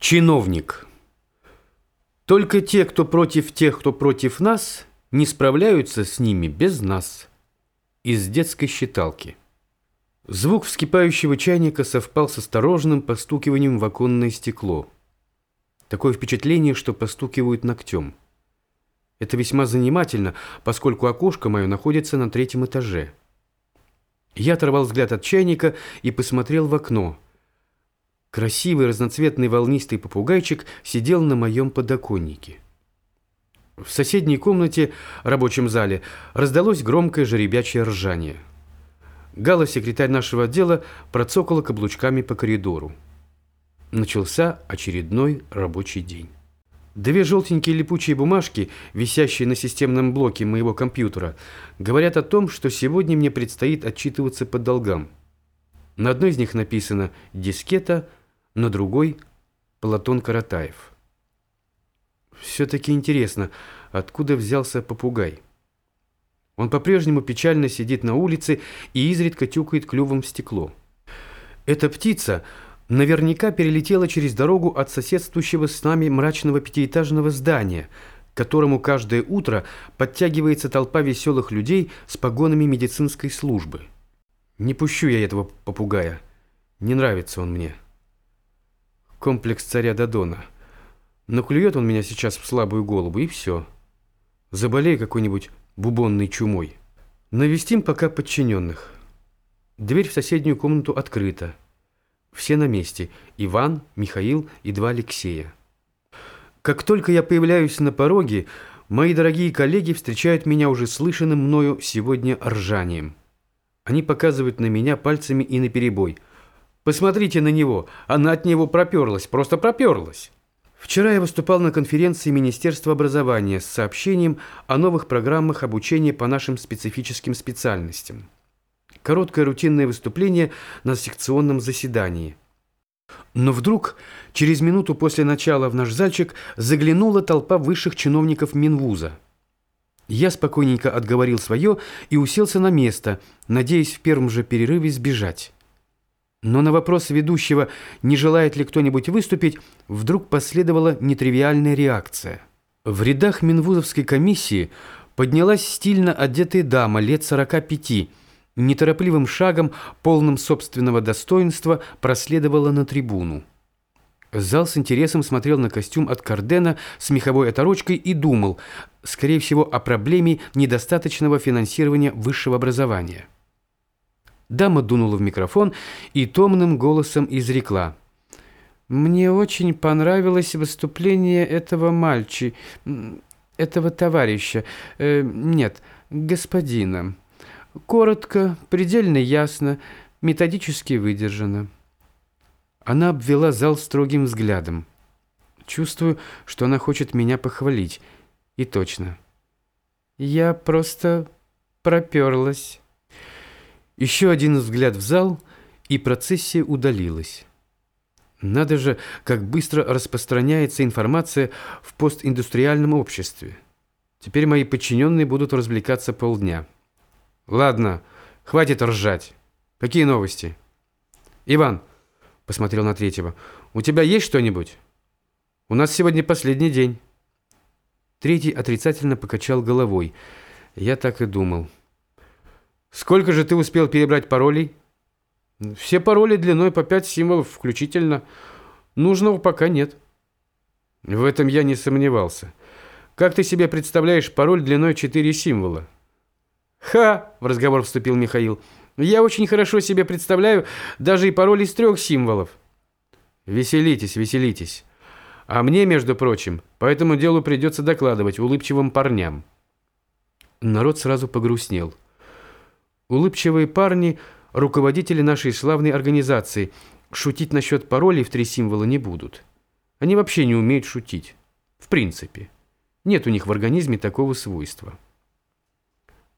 Чиновник. Только те, кто против тех, кто против нас, не справляются с ними без нас. Из детской считалки. Звук вскипающего чайника совпал с осторожным постукиванием в оконное стекло. Такое впечатление, что постукивают ногтем. Это весьма занимательно, поскольку окошко мое находится на третьем этаже. Я оторвал взгляд от чайника и посмотрел в окно – Красивый разноцветный волнистый попугайчик сидел на моем подоконнике. В соседней комнате, рабочем зале, раздалось громкое жеребячее ржание. Гала, секретарь нашего отдела, процокала каблучками по коридору. Начался очередной рабочий день. Две желтенькие липучие бумажки, висящие на системном блоке моего компьютера, говорят о том, что сегодня мне предстоит отчитываться по долгам. На одной из них написано «Дискета», на другой – Платон Каратаев. Все-таки интересно, откуда взялся попугай? Он по-прежнему печально сидит на улице и изредка тюкает клювом в стекло. Эта птица наверняка перелетела через дорогу от соседствующего с нами мрачного пятиэтажного здания, к которому каждое утро подтягивается толпа веселых людей с погонами медицинской службы. Не пущу я этого попугая. Не нравится он мне комплекс царя Дадона. Но клюет он меня сейчас в слабую голову, и все. Заболей какой-нибудь бубонной чумой. Навестим пока подчиненных. Дверь в соседнюю комнату открыта. Все на месте. Иван, Михаил и два Алексея. Как только я появляюсь на пороге, мои дорогие коллеги встречают меня уже слышанным мною сегодня ржанием. Они показывают на меня пальцами и наперебой – Посмотрите на него, она от него проперлась, просто проперлась. Вчера я выступал на конференции Министерства образования с сообщением о новых программах обучения по нашим специфическим специальностям. Короткое рутинное выступление на секционном заседании. Но вдруг, через минуту после начала в наш зальчик, заглянула толпа высших чиновников Минвуза. Я спокойненько отговорил свое и уселся на место, надеясь в первом же перерыве сбежать. Но на вопрос ведущего, не желает ли кто-нибудь выступить, вдруг последовала нетривиальная реакция. В рядах Минвузовской комиссии поднялась стильно одетая дама лет 45, неторопливым шагом, полным собственного достоинства, проследовала на трибуну. Зал с интересом смотрел на костюм от Кардена с меховой оторочкой и думал, скорее всего, о проблеме недостаточного финансирования высшего образования. Дама дунула в микрофон и томным голосом изрекла. «Мне очень понравилось выступление этого мальчи... этого товарища... Э, нет, господина. Коротко, предельно ясно, методически выдержано». Она обвела зал строгим взглядом. Чувствую, что она хочет меня похвалить. И точно. Я просто проперлась. Еще один взгляд в зал, и процессия удалилась. Надо же, как быстро распространяется информация в постиндустриальном обществе. Теперь мои подчиненные будут развлекаться полдня. Ладно, хватит ржать. Какие новости? Иван, посмотрел на третьего, у тебя есть что-нибудь? У нас сегодня последний день. Третий отрицательно покачал головой. Я так и думал. Сколько же ты успел перебрать паролей? Все пароли длиной по 5 символов включительно. Нужного пока нет. В этом я не сомневался. Как ты себе представляешь пароль длиной 4 символа? Ха, в разговор вступил Михаил. Я очень хорошо себе представляю даже и пароль из трех символов. Веселитесь, веселитесь. А мне, между прочим, по этому делу придется докладывать улыбчивым парням. Народ сразу погрустнел. Улыбчивые парни, руководители нашей славной организации, шутить насчет паролей в три символа не будут. Они вообще не умеют шутить. В принципе. Нет у них в организме такого свойства.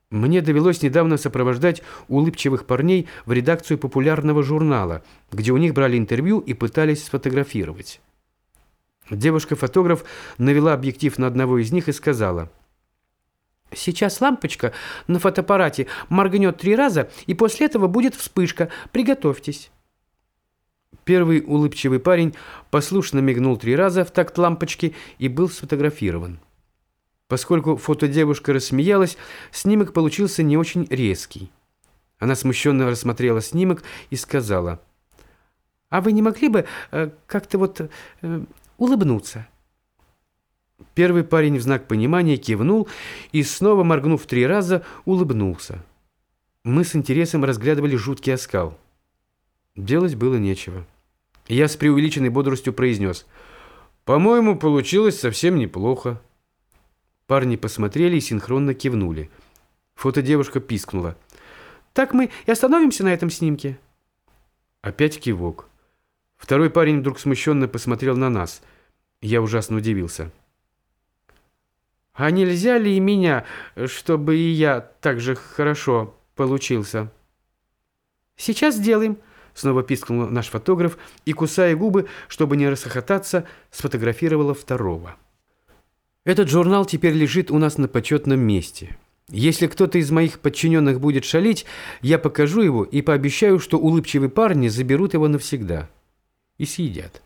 Мне довелось недавно сопровождать улыбчивых парней в редакцию популярного журнала, где у них брали интервью и пытались сфотографировать. Девушка-фотограф навела объектив на одного из них и сказала – Сейчас лампочка на фотоаппарате моргнет три раза, и после этого будет вспышка. Приготовьтесь. Первый улыбчивый парень послушно мигнул три раза в такт лампочки и был сфотографирован. Поскольку фотодевушка рассмеялась, снимок получился не очень резкий. Она смущенно рассмотрела снимок и сказала, «А вы не могли бы э, как-то вот э, улыбнуться?» Первый парень в знак понимания кивнул и, снова моргнув три раза, улыбнулся. Мы с интересом разглядывали жуткий оскал. Делать было нечего. Я с преувеличенной бодростью произнес. «По-моему, получилось совсем неплохо». Парни посмотрели и синхронно кивнули. Фотодевушка пискнула. «Так мы и остановимся на этом снимке?» Опять кивок. Второй парень вдруг смущенно посмотрел на нас. Я ужасно удивился. «А нельзя ли и меня, чтобы и я так же хорошо получился?» «Сейчас сделаем», — снова пискнул наш фотограф и, кусая губы, чтобы не расхохотаться, сфотографировала второго. Этот журнал теперь лежит у нас на почетном месте. Если кто-то из моих подчиненных будет шалить, я покажу его и пообещаю, что улыбчивые парни заберут его навсегда. И съедят.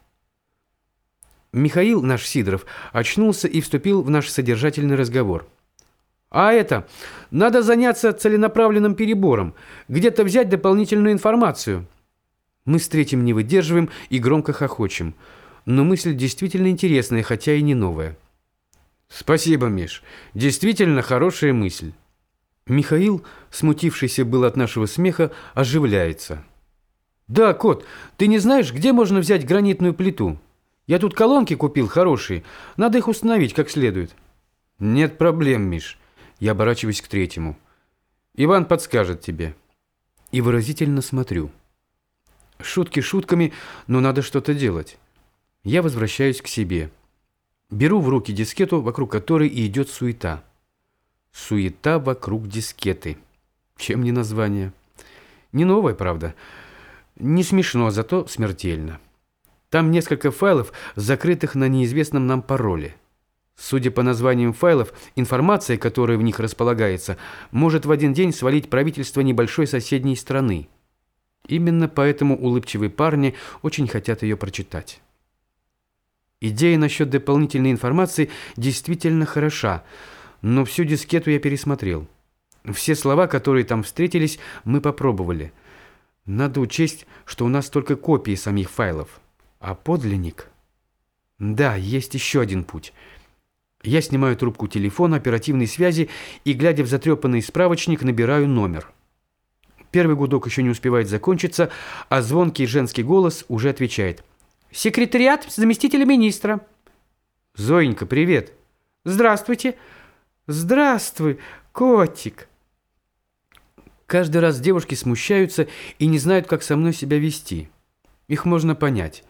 Михаил, наш Сидоров, очнулся и вступил в наш содержательный разговор. А это, надо заняться целенаправленным перебором, где-то взять дополнительную информацию. Мы с третьим не выдерживаем и громко хохочем. Но мысль действительно интересная, хотя и не новая. Спасибо, Миш. Действительно хорошая мысль. Михаил, смутившийся был от нашего смеха, оживляется. Да, кот, ты не знаешь, где можно взять гранитную плиту? Я тут колонки купил хорошие. Надо их установить как следует. Нет проблем, Миш. Я оборачиваюсь к третьему. Иван подскажет тебе. И выразительно смотрю. Шутки шутками, но надо что-то делать. Я возвращаюсь к себе. Беру в руки дискету, вокруг которой и идет суета. Суета вокруг дискеты. Чем не название? Не новое, правда. Не смешно, зато смертельно. Там несколько файлов, закрытых на неизвестном нам пароле. Судя по названиям файлов, информация, которая в них располагается, может в один день свалить правительство небольшой соседней страны. Именно поэтому улыбчивые парни очень хотят ее прочитать. Идея насчет дополнительной информации действительно хороша, но всю дискету я пересмотрел. Все слова, которые там встретились, мы попробовали. Надо учесть, что у нас только копии самих файлов. А подлинник... Да, есть еще один путь. Я снимаю трубку телефона оперативной связи и, глядя в затрепанный справочник, набираю номер. Первый гудок еще не успевает закончиться, а звонкий женский голос уже отвечает. «Секретариат заместителя министра». «Зоенька, привет». «Здравствуйте». «Здравствуй, котик». Каждый раз девушки смущаются и не знают, как со мной себя вести. Их можно понять.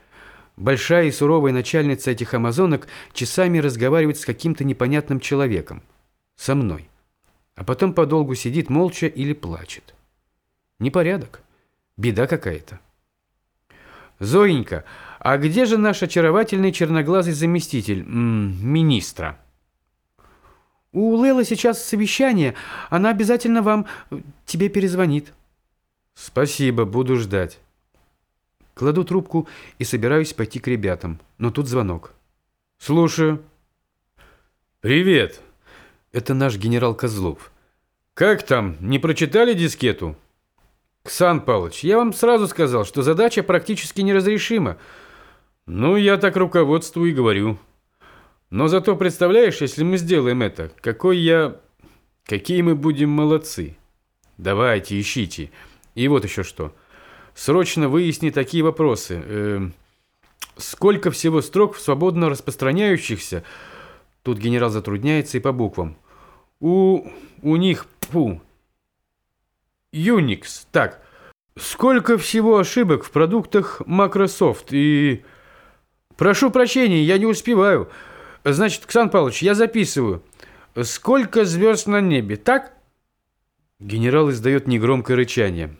Большая и суровая начальница этих амазонок часами разговаривает с каким-то непонятным человеком. Со мной. А потом подолгу сидит молча или плачет. Непорядок. Беда какая-то. Зоенька, а где же наш очаровательный черноглазый заместитель м -м, министра? У Лелы сейчас совещание. Она обязательно вам э, тебе перезвонит. Спасибо, буду ждать. Кладу трубку и собираюсь пойти к ребятам, но тут звонок. Слушаю. Привет. Это наш генерал Козлов. Как там, не прочитали дискету? Ксан Павлович, я вам сразу сказал, что задача практически неразрешима. Ну, я так руководству и говорю. Но зато представляешь, если мы сделаем это, какой я... Какие мы будем молодцы. Давайте, ищите. И вот еще что. Срочно выясни такие вопросы. Э, сколько всего строк свободно распространяющихся... Тут генерал затрудняется и по буквам. У, у них, фу, Unix. Так, сколько всего ошибок в продуктах Microsoft и... Прошу прощения, я не успеваю. Значит, Ксан Павлович, я записываю. Сколько звезд на небе, так? Генерал издает негромкое рычание.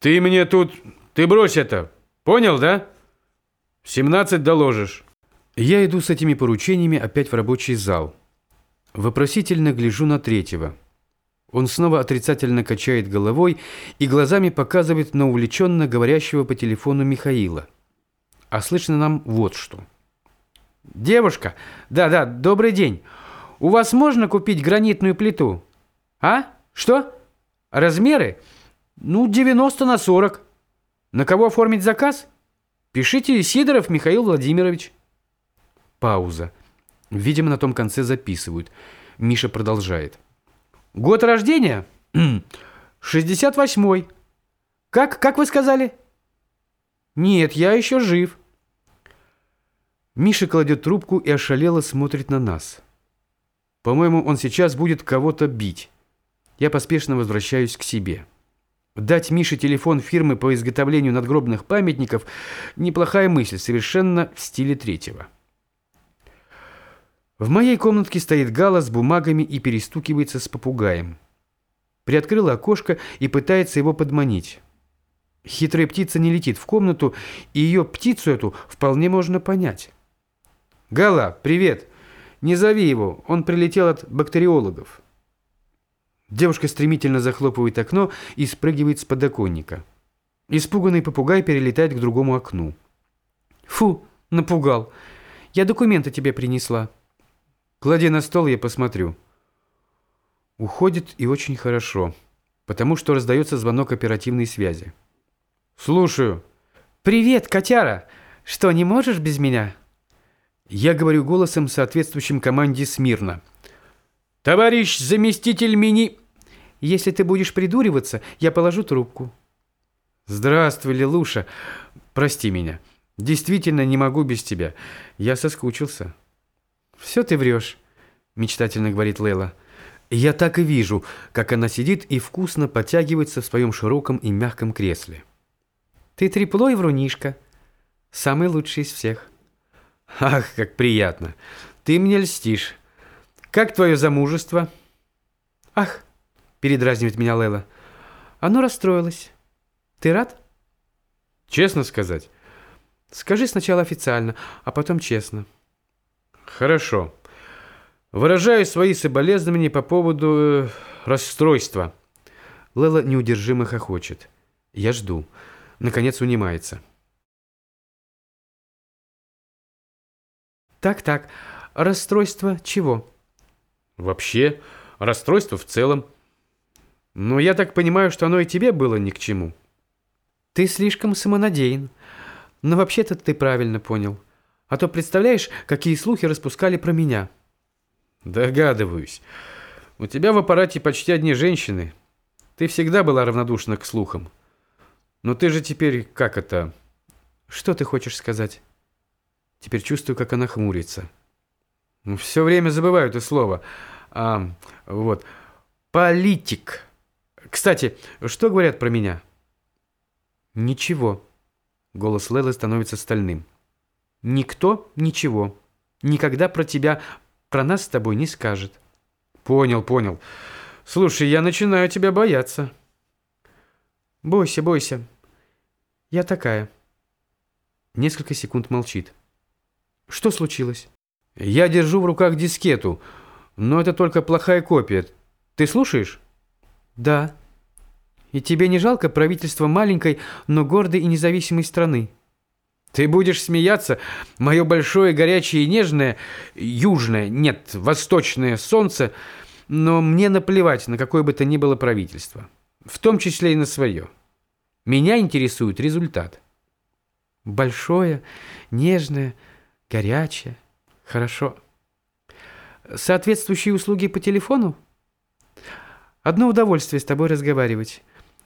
Ты мне тут... Ты брось это. Понял, да? 17 доложишь. Я иду с этими поручениями опять в рабочий зал. Вопросительно гляжу на третьего. Он снова отрицательно качает головой и глазами показывает на увлеченно говорящего по телефону Михаила. а слышно нам вот что. «Девушка, да-да, добрый день. У вас можно купить гранитную плиту? А? Что? Размеры? Ну, 90 на 40. На кого оформить заказ? Пишите Сидоров Михаил Владимирович». Пауза. Видимо, на том конце записывают. Миша продолжает. «Год рождения? 68-й. Как, как вы сказали?» «Нет, я еще жив». Миша кладет трубку и ошалело смотрит на нас. По-моему, он сейчас будет кого-то бить. Я поспешно возвращаюсь к себе. Дать Мише телефон фирмы по изготовлению надгробных памятников – неплохая мысль, совершенно в стиле третьего. В моей комнатке стоит Гала с бумагами и перестукивается с попугаем. Приоткрыла окошко и пытается его подманить. Хитрая птица не летит в комнату, и ее птицу эту вполне можно понять. «Гала, привет! Не зови его, он прилетел от бактериологов». Девушка стремительно захлопывает окно и спрыгивает с подоконника. Испуганный попугай перелетает к другому окну. «Фу, напугал! Я документы тебе принесла». Клади на стол, я посмотрю. Уходит и очень хорошо, потому что раздается звонок оперативной связи. Слушаю. Привет, котяра. Что, не можешь без меня? Я говорю голосом, соответствующим команде смирно. Товарищ заместитель мини... Если ты будешь придуриваться, я положу трубку. Здравствуй, Лилуша. Прости меня. Действительно не могу без тебя. Я соскучился. «Все ты врешь», — мечтательно говорит Лейла. Я так и вижу, как она сидит и вкусно подтягивается в своем широком и мягком кресле. «Ты трепло и врунишка. Самый лучший из всех». «Ах, как приятно! Ты мне льстишь. Как твое замужество?» «Ах!» — передразнивает меня Лейла. «Оно расстроилось. Ты рад?» «Честно сказать?» «Скажи сначала официально, а потом честно». Хорошо. Выражаю свои соболезнования по поводу э, расстройства. Лела неудержимо хохочет. Я жду. Наконец унимается. Так-так, расстройство чего? Вообще, расстройство в целом. Но я так понимаю, что оно и тебе было ни к чему. Ты слишком самонадеян. Но вообще-то ты правильно понял. А то представляешь, какие слухи распускали про меня. Догадываюсь. У тебя в аппарате почти одни женщины. Ты всегда была равнодушна к слухам. Но ты же теперь, как это... Что ты хочешь сказать? Теперь чувствую, как она хмурится. Ну, все время забываю это слово. А, вот. Политик. Кстати, что говорят про меня? Ничего. Голос Лелы становится стальным. Никто ничего. Никогда про тебя, про нас с тобой не скажет. Понял, понял. Слушай, я начинаю тебя бояться. Бойся, бойся. Я такая. Несколько секунд молчит. Что случилось? Я держу в руках дискету, но это только плохая копия. Ты слушаешь? Да. И тебе не жалко правительство маленькой, но гордой и независимой страны? Ты будешь смеяться, мое большое, горячее и нежное, южное, нет, восточное солнце, но мне наплевать на какое бы то ни было правительство, в том числе и на свое. Меня интересует результат. Большое, нежное, горячее, хорошо. Соответствующие услуги по телефону? Одно удовольствие с тобой разговаривать.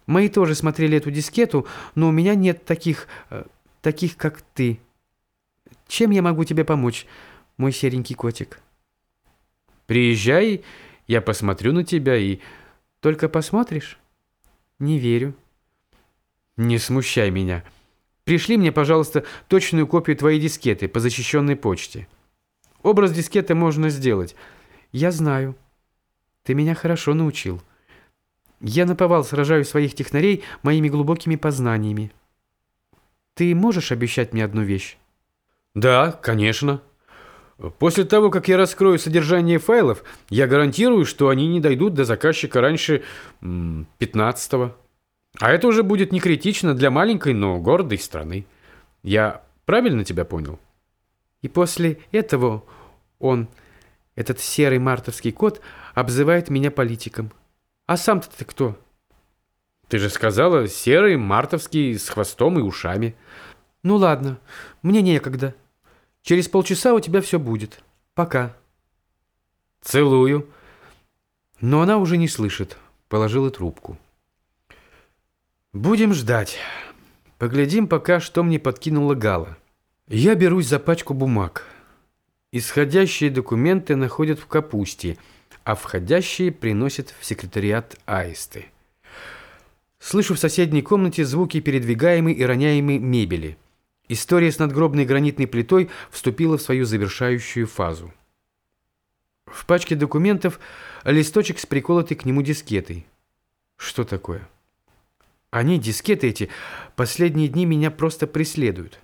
Мои тоже смотрели эту дискету, но у меня нет таких э, таких, как ты. Чем я могу тебе помочь, мой серенький котик? Приезжай, я посмотрю на тебя и... Только посмотришь? Не верю. Не смущай меня. Пришли мне, пожалуйста, точную копию твоей дискеты по защищенной почте. Образ дискеты можно сделать. Я знаю. Ты меня хорошо научил. Я наповал сражаю своих технарей моими глубокими познаниями. Ты можешь обещать мне одну вещь? Да, конечно. После того, как я раскрою содержание файлов, я гарантирую, что они не дойдут до заказчика раньше 15-го. А это уже будет не критично для маленькой, но гордой страны. Я Правильно тебя понял? И после этого он, этот серый мартовский кот, обзывает меня политиком. А сам-то ты кто? Ты же сказала, серый, мартовский, с хвостом и ушами. Ну ладно, мне некогда. Через полчаса у тебя все будет. Пока. Целую. Но она уже не слышит. Положила трубку. Будем ждать. Поглядим пока, что мне подкинула Гала. Я берусь за пачку бумаг. Исходящие документы находят в капусте, а входящие приносят в секретариат аисты. Слышу в соседней комнате звуки передвигаемой и роняемой мебели. История с надгробной гранитной плитой вступила в свою завершающую фазу. В пачке документов листочек с приколотой к нему дискетой. Что такое? Они, дискеты эти, последние дни меня просто преследуют.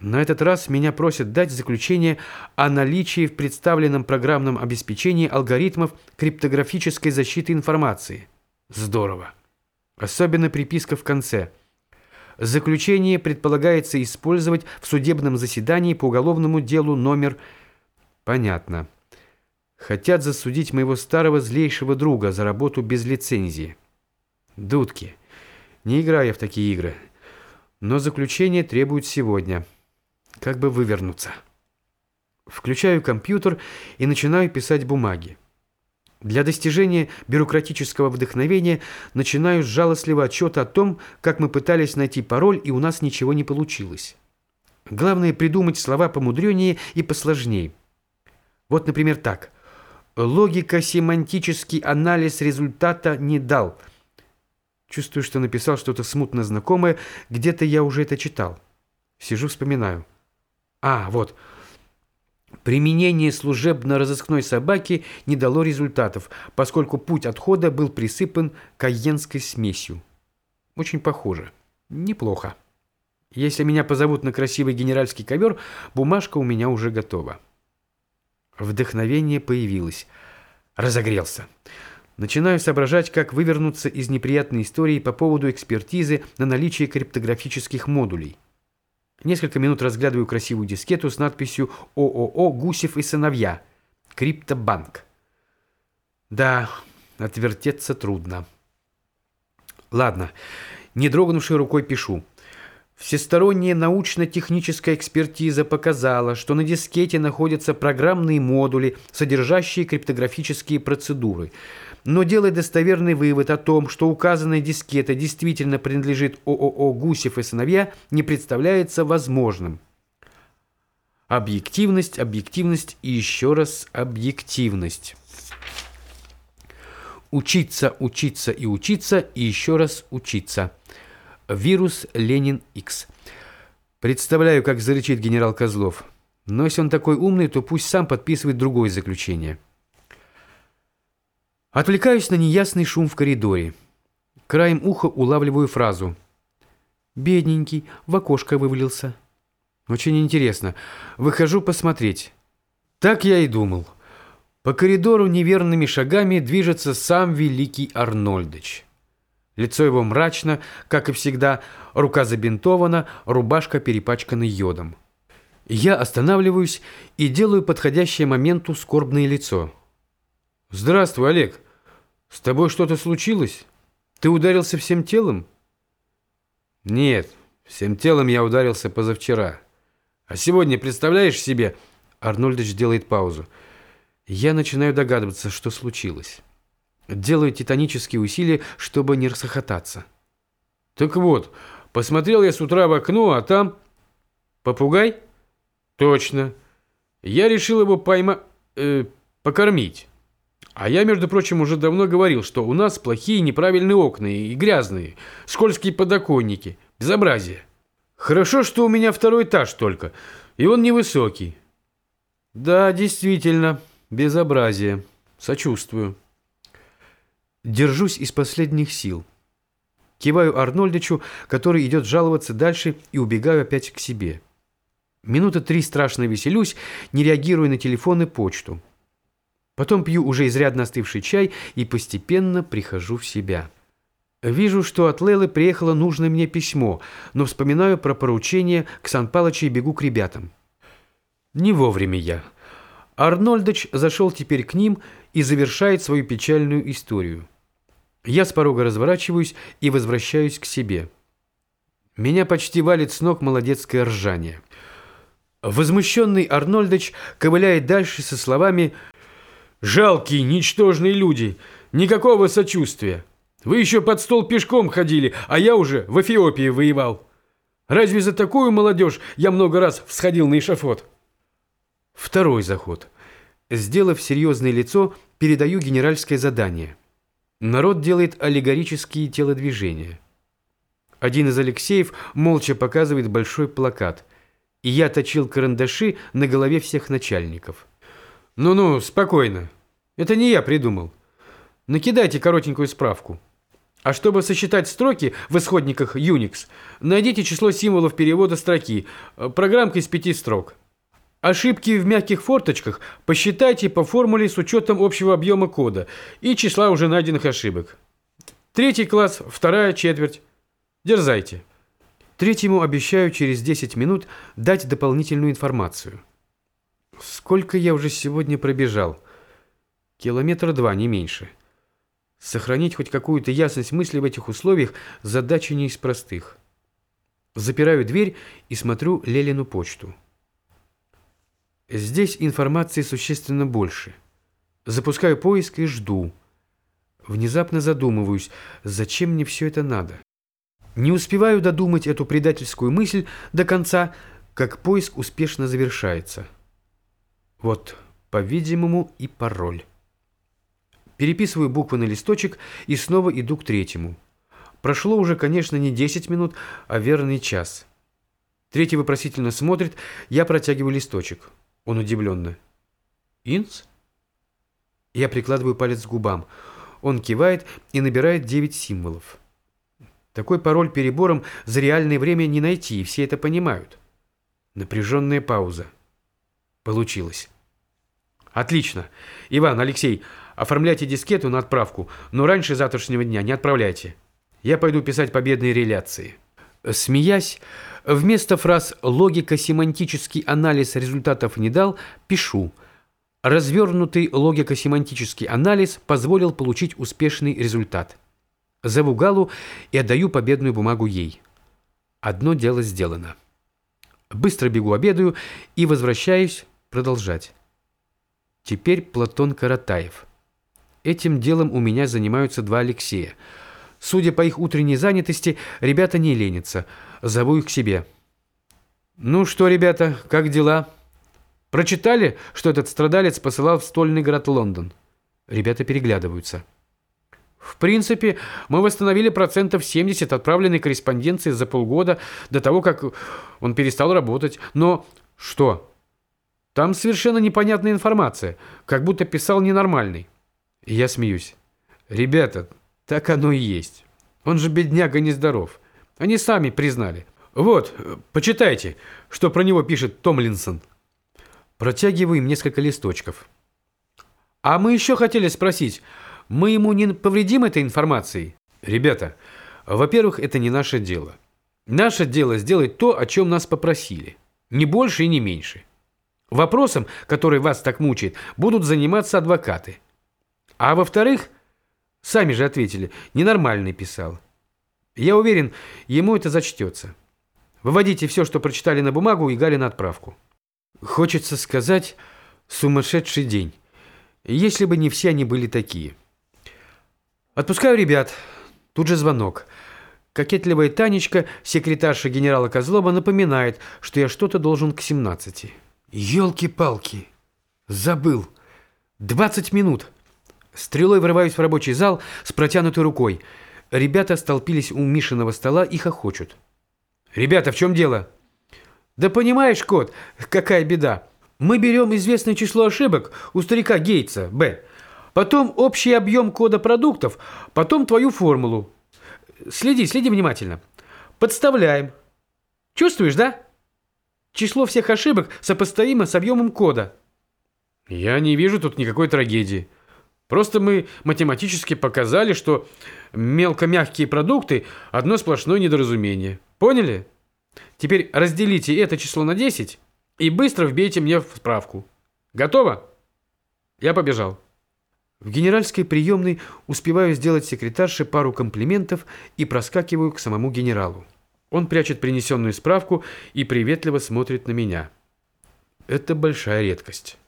На этот раз меня просят дать заключение о наличии в представленном программном обеспечении алгоритмов криптографической защиты информации. Здорово. Особенно приписка в конце. Заключение предполагается использовать в судебном заседании по уголовному делу номер... Понятно. Хотят засудить моего старого злейшего друга за работу без лицензии. Дудки. Не играю в такие игры. Но заключение требует сегодня. Как бы вывернуться. Включаю компьютер и начинаю писать бумаги. Для достижения бюрократического вдохновения начинаю с жалостливого отчета о том, как мы пытались найти пароль, и у нас ничего не получилось. Главное придумать слова помудреннее и посложнее. Вот, например, так. Логико-семантический анализ результата не дал – Чувствую, что написал что-то смутно знакомое, где-то я уже это читал. Сижу, вспоминаю. А, вот. Применение служебно-розыскной собаки не дало результатов, поскольку путь отхода был присыпан кайенской смесью. Очень похоже. Неплохо. Если меня позовут на красивый генеральский ковер, бумажка у меня уже готова. Вдохновение появилось. Разогрелся. Начинаю соображать, как вывернуться из неприятной истории по поводу экспертизы на наличие криптографических модулей. Несколько минут разглядываю красивую дискету с надписью «ООО Гусев и сыновья. Криптобанк». Да, отвертеться трудно. Ладно, не дрогнувшей рукой пишу. Всесторонняя научно-техническая экспертиза показала, что на дискете находятся программные модули, содержащие криптографические процедуры – но делать достоверный вывод о том, что указанная дискета действительно принадлежит ООО «Гусев и сыновья», не представляется возможным. Объективность, объективность и еще раз объективность. Учиться, учиться и учиться, и еще раз учиться. Вирус Ленин X. Представляю, как зарычит генерал Козлов. Но если он такой умный, то пусть сам подписывает другое заключение. Отвлекаюсь на неясный шум в коридоре. Краем уха улавливаю фразу. «Бедненький, в окошко вывалился». Очень интересно. Выхожу посмотреть. Так я и думал. По коридору неверными шагами движется сам великий Арнольдыч. Лицо его мрачно, как и всегда, рука забинтована, рубашка перепачкана йодом. Я останавливаюсь и делаю подходящее моменту скорбное лицо. «Здравствуй, Олег!» «С тобой что-то случилось? Ты ударился всем телом?» «Нет, всем телом я ударился позавчера. А сегодня, представляешь себе...» Арнольдович делает паузу. Я начинаю догадываться, что случилось. Делаю титанические усилия, чтобы не расхохотаться. «Так вот, посмотрел я с утра в окно, а там...» «Попугай?» «Точно. Я решил его пойма... Э, покормить». А я, между прочим, уже давно говорил, что у нас плохие неправильные окна и грязные, скользкие подоконники. Безобразие. Хорошо, что у меня второй этаж только, и он невысокий. Да, действительно, безобразие. Сочувствую. Держусь из последних сил. Киваю Арнольдычу, который идет жаловаться дальше, и убегаю опять к себе. Минуты три страшно веселюсь, не реагируя на телефон и почту. Потом пью уже изрядно остывший чай и постепенно прихожу в себя. Вижу, что от Лелы приехало нужное мне письмо, но вспоминаю про поручение к Сан и бегу к ребятам. Не вовремя я. Арнольдыч зашел теперь к ним и завершает свою печальную историю. Я с порога разворачиваюсь и возвращаюсь к себе. Меня почти валит с ног молодецкое ржание. Возмущенный Арнольдыч ковыляет дальше со словами «Жалкие, ничтожные люди, никакого сочувствия. Вы еще под стол пешком ходили, а я уже в Эфиопии воевал. Разве за такую молодежь я много раз всходил на эшафот?» Второй заход. Сделав серьезное лицо, передаю генеральское задание. Народ делает аллегорические телодвижения. Один из Алексеев молча показывает большой плакат. И я точил карандаши на голове всех начальников. «Ну-ну, спокойно. Это не я придумал. Накидайте коротенькую справку. А чтобы сосчитать строки в исходниках Unix, найдите число символов перевода строки, программка из пяти строк». Ошибки в мягких форточках посчитайте по формуле с учетом общего объема кода и числа уже найденных ошибок. Третий класс, вторая четверть. Дерзайте. Третьему обещаю через 10 минут дать дополнительную информацию. Сколько я уже сегодня пробежал? Километра два, не меньше. Сохранить хоть какую-то ясность мысли в этих условиях задача не из простых. Запираю дверь и смотрю Лелину почту. Здесь информации существенно больше. Запускаю поиск и жду. Внезапно задумываюсь, зачем мне все это надо. Не успеваю додумать эту предательскую мысль до конца, как поиск успешно завершается. Вот, по-видимому, и пароль. Переписываю буквы на листочек и снова иду к третьему. Прошло уже, конечно, не 10 минут, а верный час. Третий вопросительно смотрит, я протягиваю листочек. Он удивленно. «Инс?» Я прикладываю палец к губам. Он кивает и набирает девять символов. Такой пароль перебором за реальное время не найти, и все это понимают. Напряженная пауза. Получилось. Отлично. Иван, Алексей, оформляйте дискету на отправку, но раньше завтрашнего дня не отправляйте. Я пойду писать победные реляции. Смеясь, вместо фраз «логико-семантический анализ результатов не дал» пишу «развернутый логико-семантический анализ позволил получить успешный результат». Зову Галу и отдаю победную бумагу ей. Одно дело сделано. Быстро бегу обедаю и возвращаюсь продолжать. Теперь Платон Каратаев. Этим делом у меня занимаются два Алексея – Судя по их утренней занятости, ребята не ленятся. Зову их к себе. «Ну что, ребята, как дела?» «Прочитали, что этот страдалец посылал в стольный город Лондон?» Ребята переглядываются. В принципе, мы восстановили процентов 70 отправленной корреспонденции за полгода до того, как он перестал работать. Но что? Там совершенно непонятная информация, как будто писал ненормальный. Я смеюсь. Ребята, так оно и есть. Он же бедняга нездоров. Они сами признали. Вот, почитайте, что про него пишет Томлинсон. Протягиваю им несколько листочков. А мы еще хотели спросить, мы ему не повредим этой информацией? Ребята, во-первых, это не наше дело. Наше дело сделать то, о чем нас попросили. Не больше и не меньше. Вопросом, который вас так мучает, будут заниматься адвокаты. А во-вторых, Сами же ответили, ненормальный писал. Я уверен, ему это зачтется. Выводите все, что прочитали на бумагу, и Галя на отправку. Хочется сказать, сумасшедший день. Если бы не все они были такие. Отпускаю ребят. Тут же звонок. Кокетливая Танечка, секретарша генерала Козлова, напоминает, что я что-то должен к 17. Елки-палки. Забыл. 20 минут. Стрелой врываюсь в рабочий зал с протянутой рукой. Ребята столпились у Мишиного стола и хохочут. «Ребята, в чем дело?» «Да понимаешь, кот, какая беда. Мы берем известное число ошибок у старика Гейтса, Б. Потом общий объем кода продуктов, потом твою формулу. Следи, следи внимательно. Подставляем. Чувствуешь, да? Число всех ошибок сопоставимо с объемом кода». «Я не вижу тут никакой трагедии». Просто мы математически показали, что мелкомягкие продукты – одно сплошное недоразумение. Поняли? Теперь разделите это число на 10 и быстро вбейте мне в справку. Готово? Я побежал. В генеральской приемной успеваю сделать секретарше пару комплиментов и проскакиваю к самому генералу. Он прячет принесенную справку и приветливо смотрит на меня. Это большая редкость.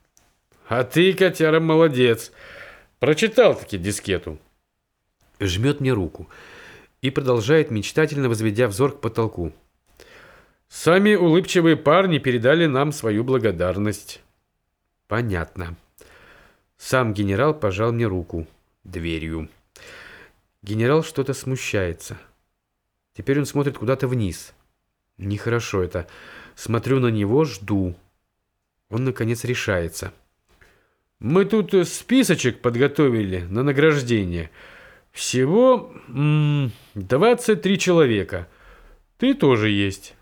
А ты, котяра, молодец. Прочитал-таки дискету. Жмет мне руку и продолжает мечтательно, возведя взор к потолку. Сами улыбчивые парни передали нам свою благодарность. Понятно. Сам генерал пожал мне руку дверью. Генерал что-то смущается. Теперь он смотрит куда-то вниз. Нехорошо это. Смотрю на него, жду. Он, наконец, решается. Мы тут списочек подготовили на награждение. Всего м 23 человека. Ты тоже есть.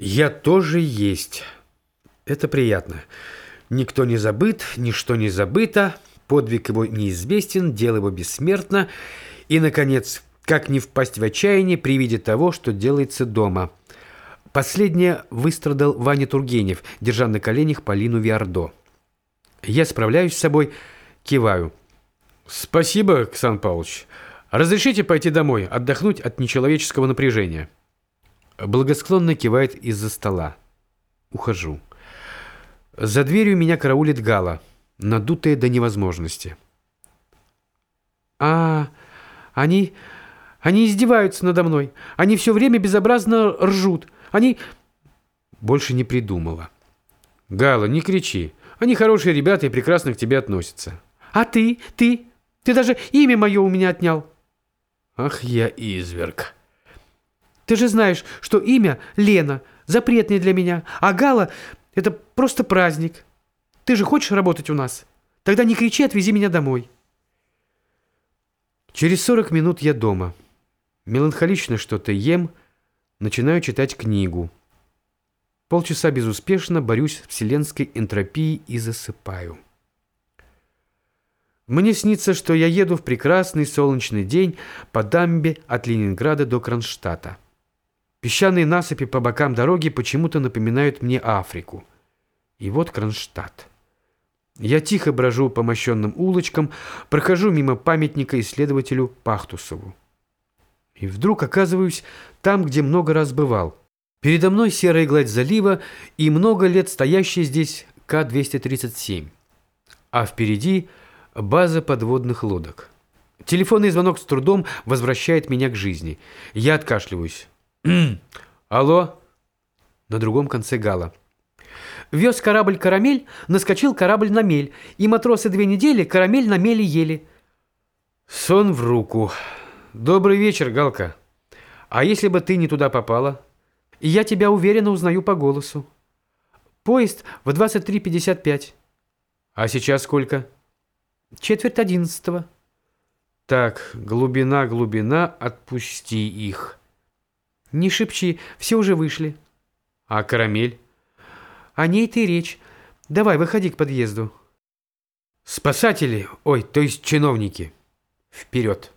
Я тоже есть. Это приятно. Никто не забыт, ничто не забыто, подвиг его неизвестен, дело его бессмертно. И, наконец, как не впасть в отчаяние при виде того, что делается дома. Последнее выстрадал Ваня Тургенев, держа на коленях Полину Виардо. Я справляюсь с собой, киваю. «Спасибо, Ксан Павлович. Разрешите пойти домой, отдохнуть от нечеловеческого напряжения?» Благосклонно кивает из-за стола. Ухожу. За дверью меня караулит Гала, надутая до невозможности. «А, они... они издеваются надо мной. Они все время безобразно ржут. Они...» Больше не придумала. «Гала, не кричи. Они хорошие ребята и прекрасно к тебе относятся». «А ты? Ты? Ты даже имя мое у меня отнял». «Ах, я изверг». «Ты же знаешь, что имя Лена запретное для меня, а Гала это просто праздник. Ты же хочешь работать у нас? Тогда не кричи, отвези меня домой. Через 40 минут я дома. Меланхолично что-то ем, начинаю читать книгу. Полчаса безуспешно борюсь с вселенской энтропией и засыпаю. Мне снится, что я еду в прекрасный солнечный день по дамбе от Ленинграда до Кронштадта. Песчаные насыпи по бокам дороги почему-то напоминают мне Африку. И вот Кронштадт. Я тихо брожу по мощенным улочкам, прохожу мимо памятника исследователю Пахтусову. И вдруг оказываюсь там, где много раз бывал. Передо мной серая гладь залива и много лет стоящий здесь К-237. А впереди база подводных лодок. Телефонный звонок с трудом возвращает меня к жизни. Я откашливаюсь. Алло? На другом конце Гала. Вез корабль «Карамель», наскочил корабль на мель, и матросы две недели карамель на мели ели. Сон в руку. Добрый вечер, Галка. А если бы ты не туда попала? Я тебя уверенно узнаю по голосу. Поезд в 23.55. А сейчас сколько? Четверть одиннадцатого. Так, глубина, глубина, отпусти их. Не шепчи, все уже вышли. А карамель? О ней ты речь. Давай, выходи к подъезду. Спасатели, ой, то есть чиновники. Вперед.